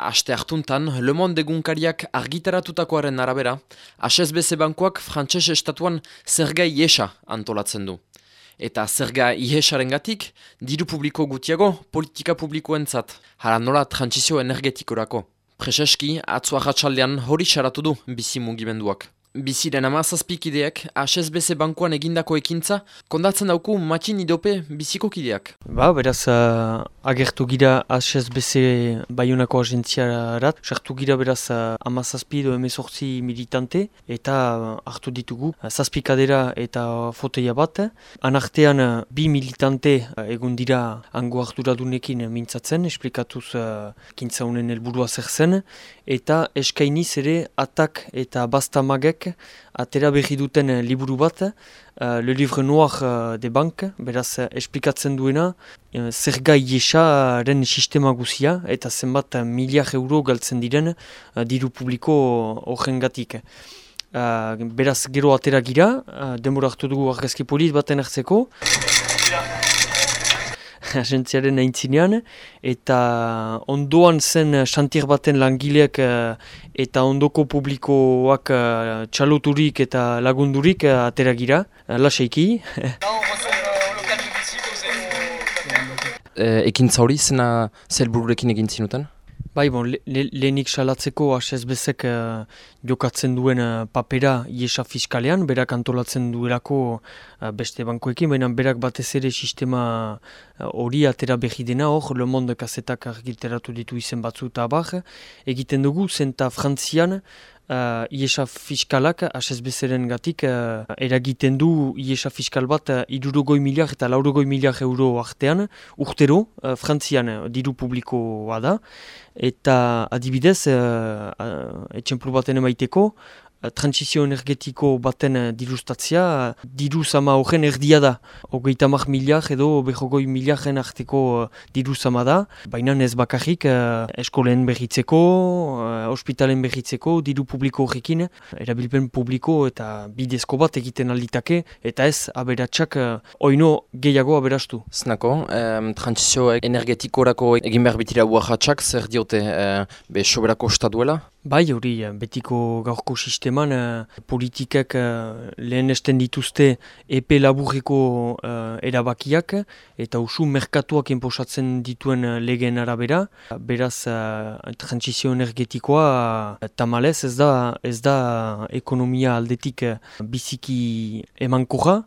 Aste hartuntan, Le Monde egunkariak argitaratutakoaren arabera, HSBC bankuak frantses estatuan zerga iesa antolatzen du. Eta zerga iesaren gatik, diru publiko gutiago politika publikoentzat, hara nola transizio energetikorako. Prezeski, atzua jatsaldean hori saratu du bizi mugimenduak. Biziren ama zazpikideak HSBC bankuan egindako ekintza, kondatzen dauku matxin idope biziko kideak. Ba, beraz, uh, agertu gira HSBC baiunako agentziarat, sartu gira beraz uh, ama zazpi edo emezortzi militante, eta uh, hartu ditugu uh, zazpikadera eta foteia bat. Anartean uh, bi militante uh, egun dira ango harturadunekin mintzatzen, esplikatuz uh, kintza honen helburua zer zen, eta eskainiz ere atak eta bastamagek atera berri duten uh, liburu bat, uh, Le Livre Noir uh, de Bank, beraz uh, esplikatzen duena, uh, zer gai ren sistema guzia, eta zenbat miliar euro galtzen diren uh, diru publiko horren gatik. Uh, beraz gero atera gira, uh, denbora hartu dugu argazki polit baten hartzeko agentziaren aintzinean, eta ondoan zen xantier baten langileak eh, eta ondoko publikoak eh, txaloturik eta lagundurik uh, atera gira, laseiki. Ekin zauri zena zelbururekin egin zinuten? Bai, bon, lehenik le, salatzeko HSBZek uh, jokatzen duen uh, papera iesa fiskalean, berak antolatzen duelako uh, beste bankoekin, baina berak batez ere sistema hori uh, atera behi dena, hor, Le Monde kazetak argilteratu ditu izen batzu eta abar, egiten dugu, zenta frantzian, uh, iesa fiskalak, HSBZ-ren gatik, uh, eragiten du iesa fiskal bat uh, idurogoi miliar eta laurogoi miliar euro artean, urtero, uh, frantzian uh, diru publikoa da, eta adibidez, uh, uh, etxemplu baten emaiteko, transizio energetiko baten uh, dirustatzia, diru sama horren erdia da. Ogeita mar miliar edo behogoi miliaren arteko uh, diru sama da. Baina ez bakarrik eskolen behitzeko, uh, ospitalen behitzeko, diru publiko horrekin, erabilpen publiko eta bidezko bat egiten alditake, eta ez aberatsak oino gehiago aberastu. Znako, um, transizio energetikorako egin behar bitira uahatsak, zer diote uh, be soberako duela? Bai, hori, betiko gaurko sisteman uh, politikak uh, lehen esten dituzte epe laburreko uh, erabakiak eta usu merkatuak enposatzen dituen legeen arabera. Beraz, uh, transizio energetikoa uh, tamalez ez da, ez da ekonomia aldetik biziki emankorra,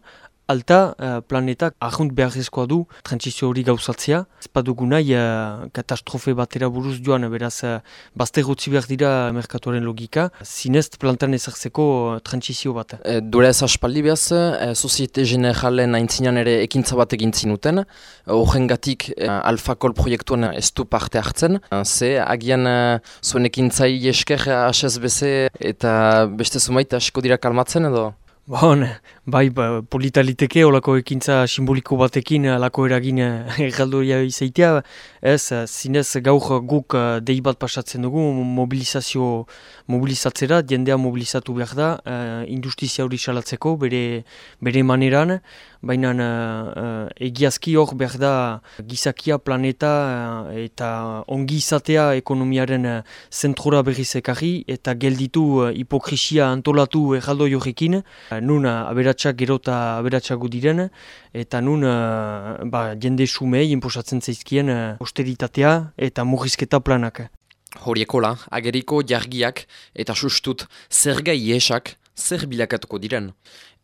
alta uh, planetak ahunt beharrezkoa du transizio hori gauzatzea. Ez padugu nahi uh, katastrofe batera buruz joan, beraz uh, bazte behar dira merkatuaren logika, zinez plantan ezartzeko uh, transizio bat. E, Dure ez aspaldi behaz, e, Societe Generalen aintzinean ere ekintza bat egin zinuten, horren gatik e, Alfakol proiektuan ez du parte hartzen, ze agian e, zuen ekintzai esker HSBC eta beste zumait asko dira kalmatzen edo? Bon, bai, ba, politaliteke olako ekintza simboliko batekin alako eragin erraldoria izaitea. Ez, zinez gaur guk eh, dei bat pasatzen dugu mobilizazio mobilizatzera, diendea mobilizatu behar da, uh, industrizia hori salatzeko bere, bere maneran, baina uh, egiazki hor behar da gizakia, planeta eta ongi izatea ekonomiaren zentrora berriz ekarri eta gelditu hipokrisia antolatu erraldo jorrekin, nun aberatsak gero eta aberatsago diren, eta nun uh, ba, jende sumei inposatzen zaizkien uh, austeritatea eta murrizketa planak. Horiekola, ageriko jargiak eta sustut zergai iesak zer bilakatuko diren.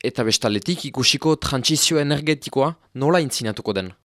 Eta bestaletik ikusiko transizio energetikoa nola intzinatuko den.